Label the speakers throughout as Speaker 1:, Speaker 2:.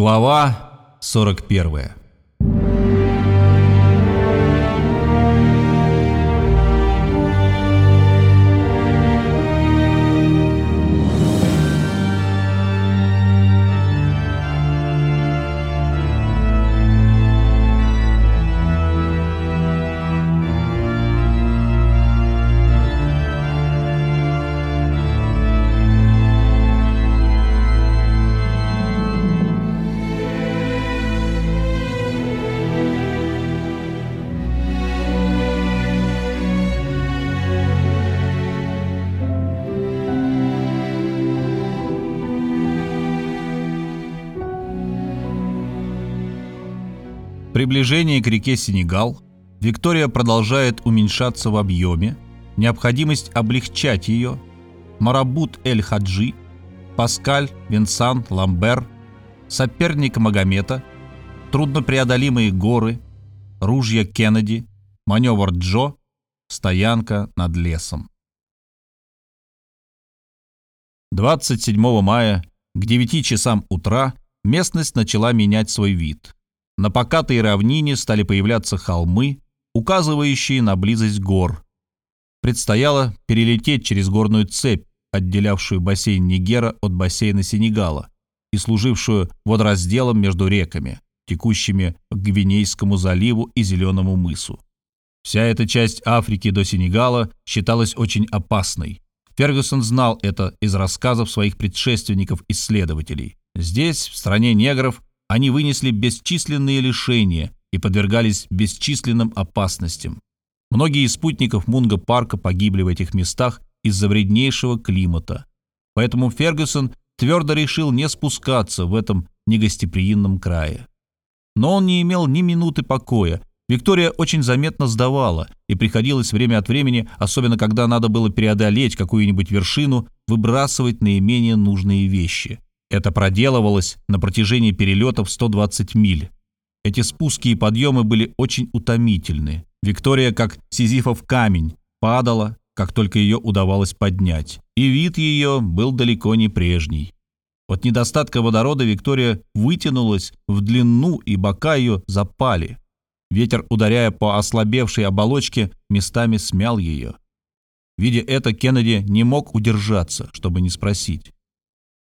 Speaker 1: Глава 41 приближении к реке Сенегал Виктория продолжает уменьшаться в объеме, необходимость облегчать ее, Марабут Эль-Хаджи, Паскаль, Винсан, Ламбер, соперник Магомета, труднопреодолимые горы, ружья Кеннеди, маневр Джо, стоянка над лесом. 27 мая к 9 часам утра местность начала менять свой вид – на покатой равнине стали появляться холмы, указывающие на близость гор. Предстояло перелететь через горную цепь, отделявшую бассейн Нигера от бассейна Сенегала и служившую водоразделом между реками, текущими к Гвинейскому заливу и Зеленому мысу. Вся эта часть Африки до Сенегала считалась очень опасной. Фергюсон знал это из рассказов своих предшественников-исследователей. Здесь, в стране негров, они вынесли бесчисленные лишения и подвергались бесчисленным опасностям. Многие из спутников Мунга-парка погибли в этих местах из-за вреднейшего климата. Поэтому Фергюсон твердо решил не спускаться в этом негостеприимном крае. Но он не имел ни минуты покоя. Виктория очень заметно сдавала, и приходилось время от времени, особенно когда надо было преодолеть какую-нибудь вершину, выбрасывать наименее нужные вещи – это проделывалось на протяжении перелетов 120 миль. Эти спуски и подъемы были очень утомительны. Виктория, как сизифов камень, падала, как только ее удавалось поднять. И вид ее был далеко не прежний. От недостатка водорода Виктория вытянулась в длину, и бока ее запали. Ветер, ударяя по ослабевшей оболочке, местами смял ее. Видя это, Кеннеди не мог удержаться, чтобы не спросить.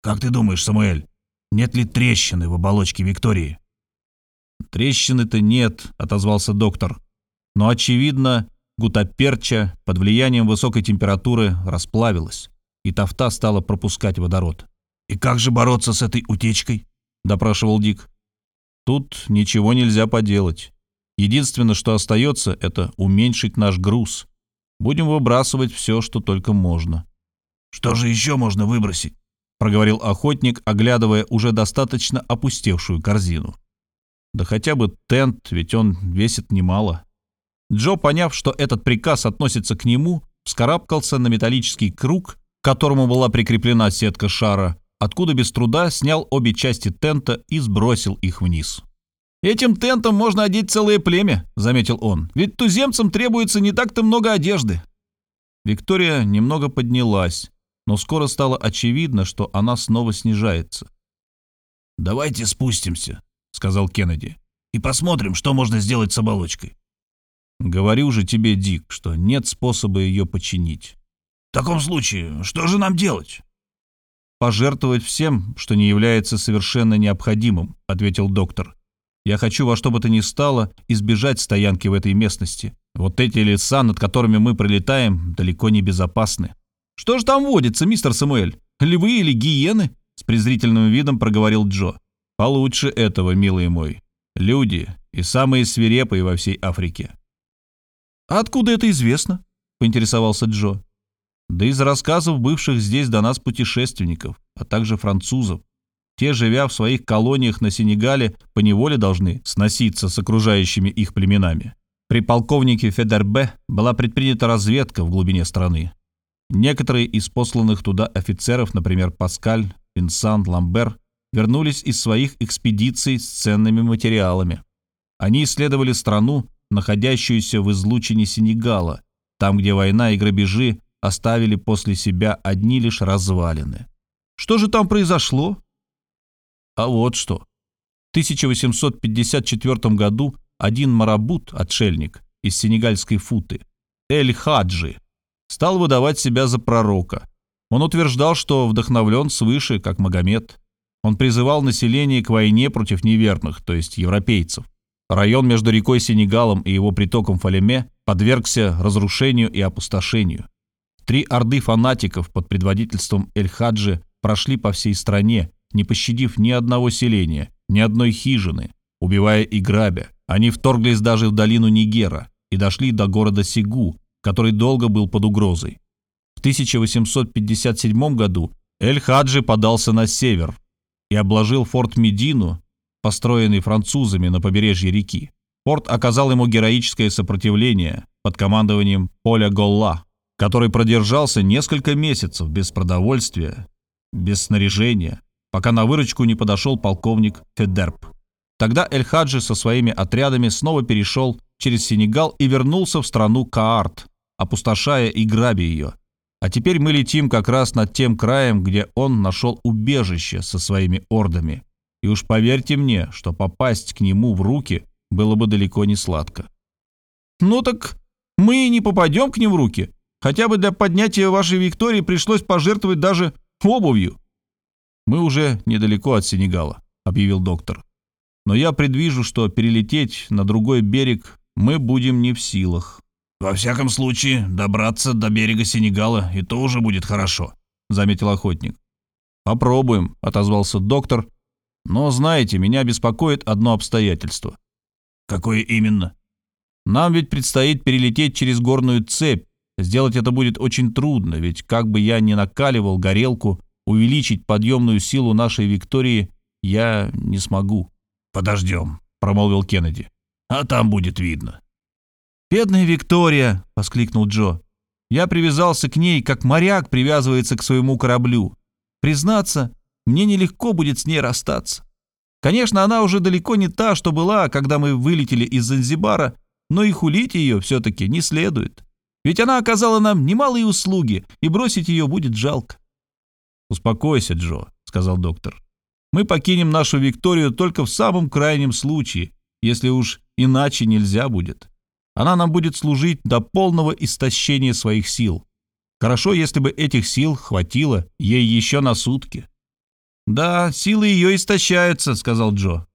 Speaker 1: Как ты думаешь, Самуэль, нет ли трещины в оболочке Виктории? Трещины-то нет, отозвался доктор. Но очевидно, гутаперча под влиянием высокой температуры расплавилась, и тафта стала пропускать водород. И как же бороться с этой утечкой? допрашивал Дик. Тут ничего нельзя поделать. Единственное, что остается, это уменьшить наш груз. Будем выбрасывать все, что только можно. Что же еще можно выбросить? Проговорил охотник, оглядывая уже достаточно опустевшую корзину. Да хотя бы тент, ведь он весит немало. Джо, поняв, что этот приказ относится к нему, вскарабкался на металлический круг, к которому была прикреплена сетка шара, откуда без труда снял обе части тента и сбросил их вниз. «Этим тентом можно одеть целое племя», — заметил он, «ведь туземцам требуется не так-то много одежды». Виктория немного поднялась, но скоро стало очевидно, что она снова снижается. «Давайте спустимся», — сказал Кеннеди, — «и посмотрим, что можно сделать с оболочкой». «Говорю же тебе, Дик, что нет способа ее починить». «В таком случае, что же нам делать?» «Пожертвовать всем, что не является совершенно необходимым», — ответил доктор. «Я хочу во что бы то ни стало избежать стоянки в этой местности. Вот эти леса, над которыми мы пролетаем, далеко не безопасны». «Что же там водится, мистер Самуэль? Львы или гиены?» С презрительным видом проговорил Джо. «Получше этого, милый мой. Люди и самые свирепые во всей Африке».
Speaker 2: «А откуда это известно?» — поинтересовался Джо.
Speaker 1: «Да из рассказов бывших здесь до нас путешественников, а также французов. Те, живя в своих колониях на Сенегале, поневоле должны сноситься с окружающими их племенами. При полковнике Федербе была предпринята разведка в глубине страны, Некоторые из посланных туда офицеров, например, Паскаль, Винсан, Ламбер, вернулись из своих экспедиций с ценными материалами. Они исследовали страну, находящуюся в излучине Сенегала, там, где война и грабежи оставили после себя одни лишь развалины.
Speaker 2: Что же там произошло?
Speaker 1: А вот что. 1854 году один марабут, отшельник из сенегальской футы, Эль-Хаджи, стал выдавать себя за пророка. Он утверждал, что вдохновлен свыше, как Магомед. Он призывал население к войне против неверных, то есть европейцев. Район между рекой Сенегалом и его притоком Фалеме подвергся разрушению и опустошению. Три орды фанатиков под предводительством Эль-Хаджи прошли по всей стране, не пощадив ни одного селения, ни одной хижины, убивая и грабя. Они вторглись даже в долину Нигера и дошли до города Сигу, который долго был под угрозой. В 1857 году Эль-Хаджи подался на север и обложил форт Медину, построенный французами на побережье реки. Форт оказал ему героическое сопротивление под командованием Поля Голла, который продержался несколько месяцев без продовольствия, без снаряжения, пока на выручку не подошел полковник Федерп. Тогда Эль-Хаджи со своими отрядами снова перешел через Сенегал и вернулся в страну Каарт, опустошая и грабя ее. А теперь мы летим как раз над тем краем, где он нашел убежище со своими ордами. И уж поверьте мне, что попасть к нему в руки было бы далеко не сладко.
Speaker 2: «Ну так мы не попадем к ним в руки. Хотя бы для поднятия вашей Виктории пришлось пожертвовать даже обувью».
Speaker 1: «Мы уже недалеко от Сенегала», — объявил доктор. «Но я предвижу, что перелететь на другой берег мы будем не в силах».
Speaker 3: «Во всяком случае, добраться до берега Сенегала и то уже будет хорошо», — заметил охотник.
Speaker 1: «Попробуем», — отозвался доктор. «Но, знаете, меня беспокоит одно обстоятельство».
Speaker 3: «Какое именно?»
Speaker 1: «Нам ведь предстоит перелететь через горную цепь. Сделать это будет очень трудно, ведь как бы я ни накаливал горелку, увеличить подъемную силу нашей Виктории я не смогу».
Speaker 3: «Подождем», — промолвил Кеннеди. «А там будет видно».
Speaker 2: «Бедная Виктория!» — воскликнул Джо. «Я привязался к ней, как моряк привязывается к своему кораблю. Признаться, мне нелегко будет с ней расстаться. Конечно, она уже далеко не та, что была, когда мы вылетели из Занзибара, но и хулить ее все-таки не следует. Ведь она оказала нам немалые услуги, и бросить ее будет жалко».
Speaker 1: «Успокойся, Джо», — сказал доктор. «Мы покинем нашу Викторию только в самом крайнем случае, если уж иначе нельзя будет. Она нам будет служить до полного истощения своих сил. Хорошо, если бы этих сил хватило ей еще на сутки.
Speaker 2: «Да, силы ее истощаются», — сказал Джо.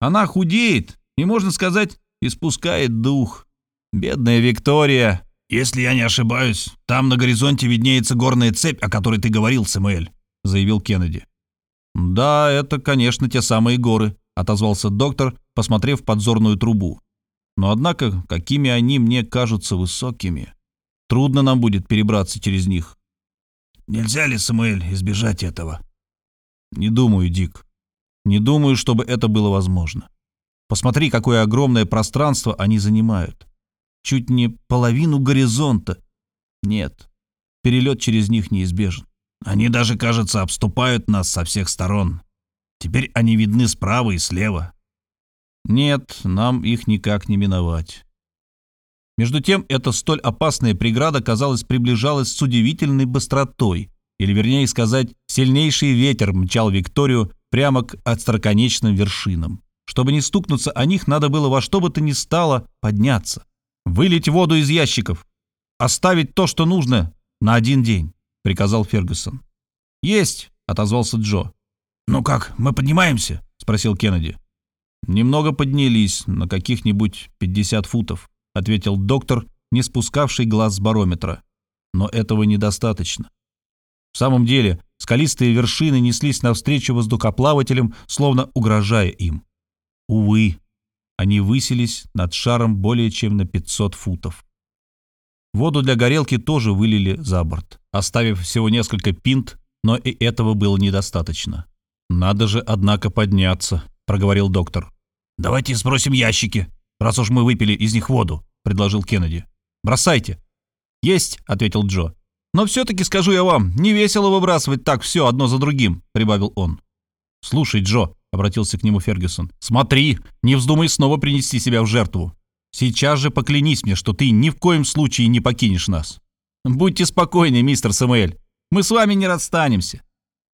Speaker 2: «Она худеет и, можно сказать, испускает дух. Бедная Виктория».
Speaker 3: «Если я не ошибаюсь, там на горизонте виднеется горная цепь, о которой ты говорил, Сэмуэль», — заявил Кеннеди.
Speaker 1: «Да, это, конечно, те самые горы», — отозвался доктор, посмотрев подзорную трубу. Но однако, какими они мне кажутся высокими. Трудно нам будет перебраться через них.
Speaker 3: Нельзя ли, Самуэль, избежать этого?
Speaker 1: Не думаю, Дик. Не думаю, чтобы это было возможно. Посмотри, какое огромное пространство они занимают. Чуть не половину горизонта. Нет, перелет через них неизбежен.
Speaker 3: Они даже, кажется, обступают нас со всех сторон. Теперь они видны справа и слева.
Speaker 1: Нет, нам их никак не миновать. Между тем, эта столь опасная преграда, казалось, приближалась с удивительной быстротой, или, вернее сказать, сильнейший ветер мчал Викторию прямо к остроконечным вершинам. Чтобы не стукнуться о них, надо было во что бы то ни стало подняться, вылить воду из ящиков, оставить то, что нужно, на один день, приказал Фергюсон.
Speaker 2: «Есть!» — отозвался Джо.
Speaker 3: «Ну как, мы поднимаемся?» — спросил Кеннеди.
Speaker 1: «Немного поднялись, на каких-нибудь 50 футов», — ответил доктор, не спускавший глаз с барометра. «Но этого недостаточно». В самом деле, скалистые вершины неслись навстречу воздухоплавателям, словно угрожая им. Увы, они высились над шаром более чем на 500 футов. Воду для горелки тоже вылили за борт, оставив всего несколько пинт, но и этого было недостаточно. «Надо же, однако, подняться», — проговорил доктор.
Speaker 3: «Давайте сбросим ящики, раз уж мы выпили из них воду», — предложил Кеннеди.
Speaker 1: «Бросайте».
Speaker 2: «Есть», — ответил Джо. «Но все-таки скажу я вам, не весело выбрасывать так все одно за другим», — прибавил он.
Speaker 1: «Слушай, Джо», — обратился к нему Фергюсон, — «смотри, не вздумай снова принести себя в жертву. Сейчас же поклянись мне, что ты ни в коем случае не покинешь нас».
Speaker 2: «Будьте спокойны, мистер Самуэль, мы с вами не расстанемся.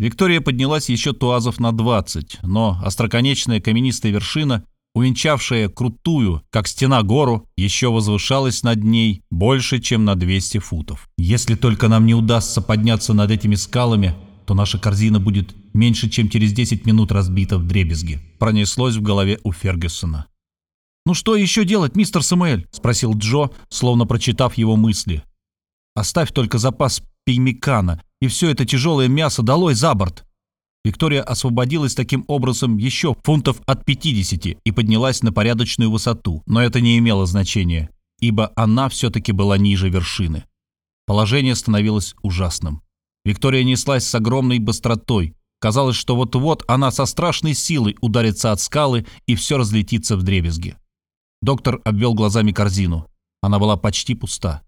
Speaker 1: Виктория поднялась еще туазов на 20, но остроконечная каменистая вершина, увенчавшая крутую, как стена гору, еще возвышалась над ней больше, чем на 200 футов. «Если только нам не удастся подняться над этими скалами, то наша корзина будет меньше, чем через 10 минут разбита в дребезги», пронеслось в голове у Фергюсона. «Ну что еще делать, мистер Самуэль?» — спросил Джо, словно прочитав его мысли. «Оставь только запас пеймикана, и все это тяжелое мясо долой за борт». Виктория освободилась таким образом еще фунтов от 50 и поднялась на порядочную высоту, но это не имело значения, ибо она все-таки была ниже вершины. Положение становилось ужасным. Виктория неслась с огромной быстротой. Казалось, что вот-вот она со страшной силой ударится от скалы и все разлетится в дребезги. Доктор обвел глазами корзину. Она была почти пуста.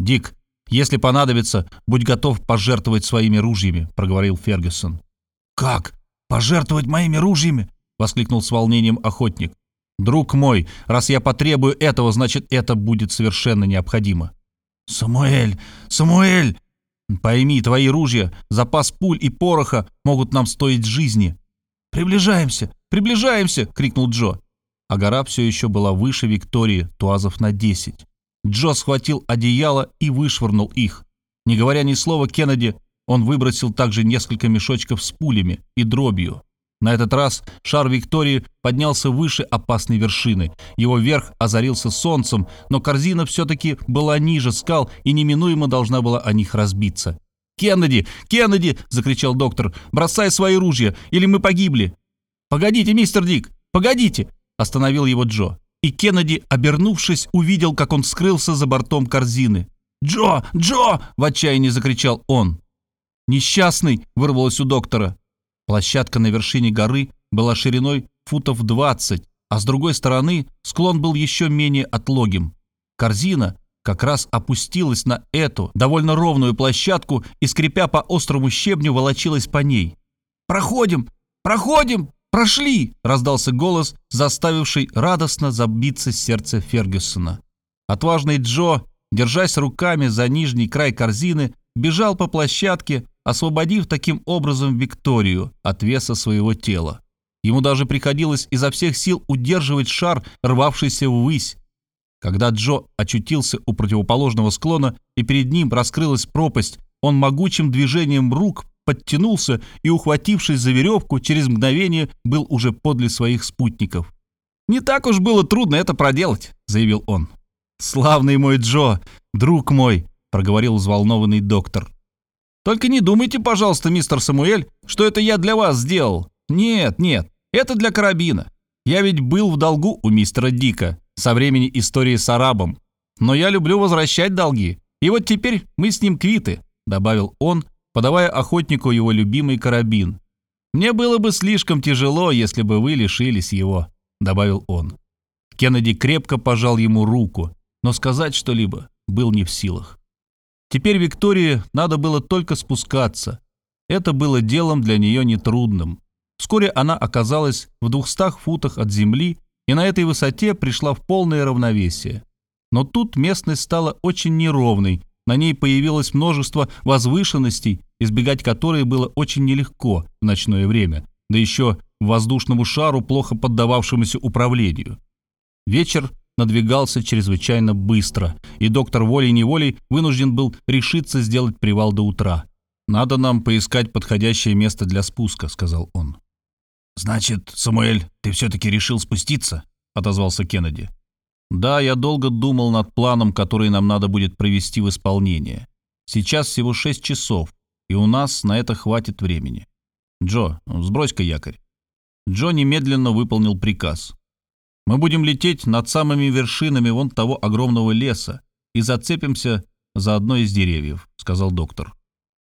Speaker 1: «Дик, если понадобится, будь готов пожертвовать своими ружьями», — проговорил Фергюсон.
Speaker 3: «Как? Пожертвовать моими ружьями?» — воскликнул с волнением охотник.
Speaker 1: «Друг мой, раз я потребую этого, значит, это будет совершенно необходимо».
Speaker 3: «Самуэль! Самуэль!»
Speaker 1: «Пойми, твои ружья, запас пуль и пороха могут нам стоить жизни».
Speaker 3: «Приближаемся! Приближаемся!» — крикнул Джо.
Speaker 1: А гора все еще была выше Виктории, туазов на десять. Джо схватил одеяло и вышвырнул их. Не говоря ни слова Кеннеди, он выбросил также несколько мешочков с пулями и дробью. На этот раз шар Виктории поднялся выше опасной вершины. Его верх озарился солнцем, но корзина все-таки была ниже скал и неминуемо должна была о них разбиться. «Кеннеди! Кеннеди!» — закричал доктор. «Бросай свои ружья, или мы погибли!» «Погодите, мистер Дик! Погодите!» — остановил его Джо. И Кеннеди, обернувшись, увидел, как он скрылся за бортом корзины. «Джо! Джо!» — в отчаянии закричал он. «Несчастный!» — вырвалось у доктора. Площадка на вершине горы была шириной футов 20, а с другой стороны склон был еще менее отлогим. Корзина как раз опустилась на эту довольно ровную площадку и, скрипя по острому щебню, волочилась по ней. «Проходим! Проходим! Прошли!» — раздался голос, заставивший радостно забиться сердце Фергюсона. Отважный Джо, держась руками за нижний край корзины, бежал по площадке, освободив таким образом Викторию от веса своего тела. Ему даже приходилось изо всех сил удерживать шар, рвавшийся ввысь. Когда Джо очутился у противоположного склона и перед ним раскрылась пропасть, он могучим движением рук подтянулся и, ухватившись за веревку, через мгновение был уже подле своих спутников. «Не так уж было трудно это проделать», — заявил он. «Славный мой Джо, друг мой», — проговорил взволнованный доктор. Только не думайте, пожалуйста, мистер Самуэль, что это я для вас сделал. Нет, нет, это для карабина. Я ведь был в долгу у мистера Дика со времени истории с арабом. Но я люблю возвращать долги. И вот теперь мы с ним квиты», — добавил он, подавая охотнику его любимый карабин. «Мне было бы слишком тяжело, если бы вы лишились его», — добавил он. Кеннеди крепко пожал ему руку, но сказать что-либо был не в силах. Теперь Виктории надо было только спускаться. Это было делом для нее нетрудным. Вскоре она оказалась в двухстах футах от земли и на этой высоте пришла в полное равновесие. Но тут местность стала очень неровной, на ней появилось множество возвышенностей, избегать которой было очень нелегко в ночное время, да еще воздушному шару, плохо поддававшемуся управлению. Вечер надвигался чрезвычайно быстро, и доктор волей-неволей вынужден был решиться сделать привал до утра. «Надо нам поискать подходящее место для спуска», — сказал он.
Speaker 3: «Значит, Самуэль, ты все-таки решил спуститься?» — отозвался Кеннеди.
Speaker 1: «Да, я долго думал над планом, который нам надо будет провести в исполнение. Сейчас всего шесть часов, и у нас на это хватит времени. Джо, сбрось-ка якорь». Джо немедленно выполнил приказ. Мы будем лететь над самыми вершинами вон того огромного леса и зацепимся за одно из деревьев», — сказал доктор.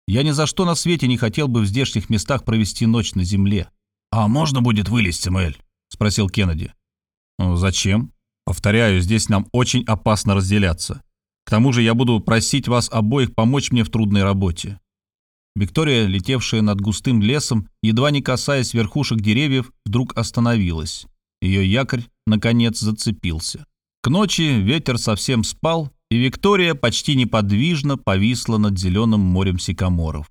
Speaker 1: «Я ни за что на свете не хотел бы в здешних местах провести ночь на земле».
Speaker 3: «А можно будет вылезть, Самуэль?» — спросил Кеннеди.
Speaker 1: «Зачем? Повторяю, здесь нам очень опасно разделяться. К тому же я буду просить вас обоих помочь мне в трудной работе». Виктория, летевшая над густым лесом, едва не касаясь верхушек деревьев, вдруг остановилась. Ее якорь, наконец, зацепился. К ночи ветер совсем спал, и Виктория почти неподвижно повисла над зеленым морем сикаморов.